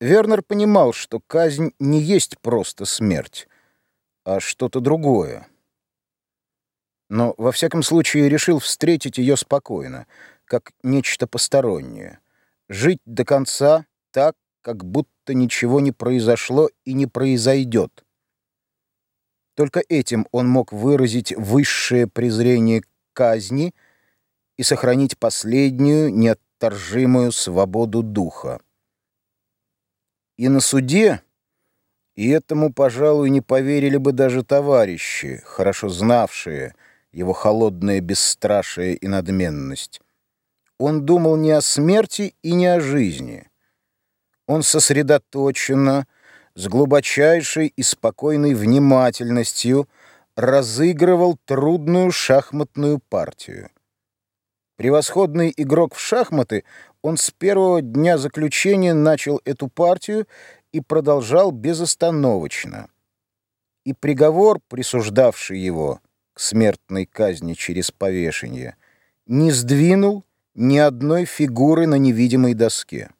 Вернер понимал, что казнь не есть просто смерть, а что-то другое. Но, во всяком случае, решил встретить ее спокойно, как нечто постороннее. Жить до конца так, как будто ничего не произошло и не произойдет. Только этим он мог выразить высшее презрение к казни и сохранить последнюю неотторжимую свободу духа. И на суде, и этому, пожалуй, не поверили бы даже товарищи, хорошо знавшие его холодное бесстрашие и надменность. Он думал не о смерти и не о жизни. Он сосредоточенно, с глубочайшей и спокойной внимательностью разыгрывал трудную шахматную партию. Превосходный игрок в шахматы, он с первого дня заключения начал эту партию и продолжал безостановочно. И приговор, присуждавший его к смертной казни через повешение, не сдвинул ни одной фигуры на невидимой доске.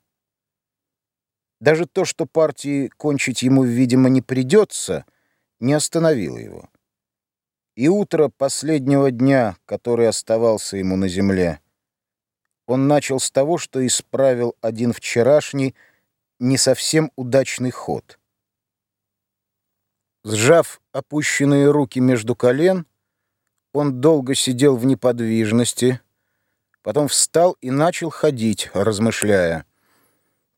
Даже то, что партии кончить ему, видимо, не придется, не остановило его. И утро последнего дня, который оставался ему на земле, он начал с того, что исправил один вчерашний, не совсем удачный ход. Сжав опущенные руки между колен, он долго сидел в неподвижности, потом встал и начал ходить, размышляя.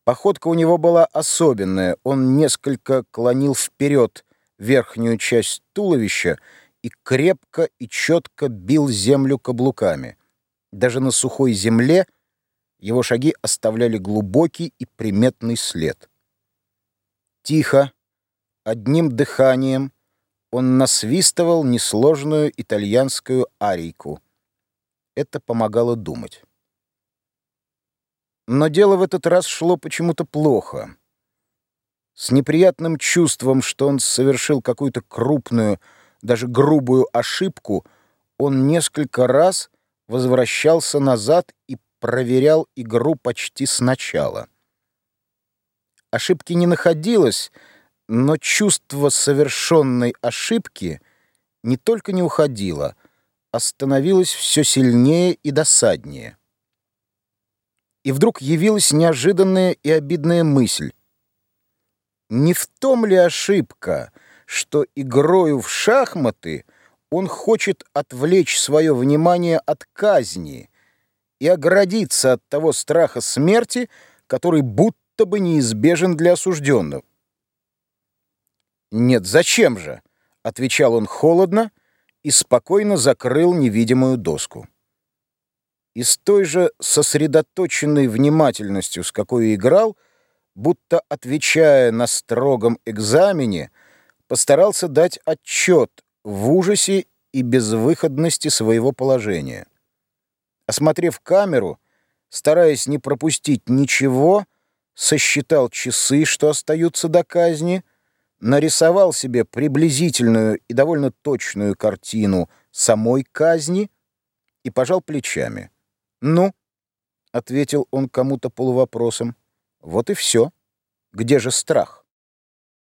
Походка у него была особенная, он несколько клонил вперед верхнюю часть туловища и крепко и четко бил землю каблуками. Даже на сухой земле его шаги оставляли глубокий и приметный след. Тихо, одним дыханием, он насвистывал несложную итальянскую арийку. Это помогало думать. Но дело в этот раз шло почему-то плохо. С неприятным чувством, что он совершил какую-то крупную, даже грубую ошибку, он несколько раз возвращался назад и проверял игру почти сначала. Ошибки не находилось, но чувство совершенной ошибки не только не уходило, а становилось все сильнее и досаднее. И вдруг явилась неожиданная и обидная мысль. Не в том ли ошибка, что игрою в шахматы он хочет отвлечь свое внимание от казни и оградиться от того страха смерти, который будто бы неизбежен для осужденного. «Нет, зачем же?» — отвечал он холодно и спокойно закрыл невидимую доску. И с той же сосредоточенной внимательностью, с какой играл, будто отвечая на строгом экзамене, постарался дать отчет в ужасе и безвыходности своего положения. Осмотрев камеру, стараясь не пропустить ничего, сосчитал часы, что остаются до казни, нарисовал себе приблизительную и довольно точную картину самой казни и пожал плечами. «Ну?» — ответил он кому-то полувопросом. «Вот и все. Где же страх?»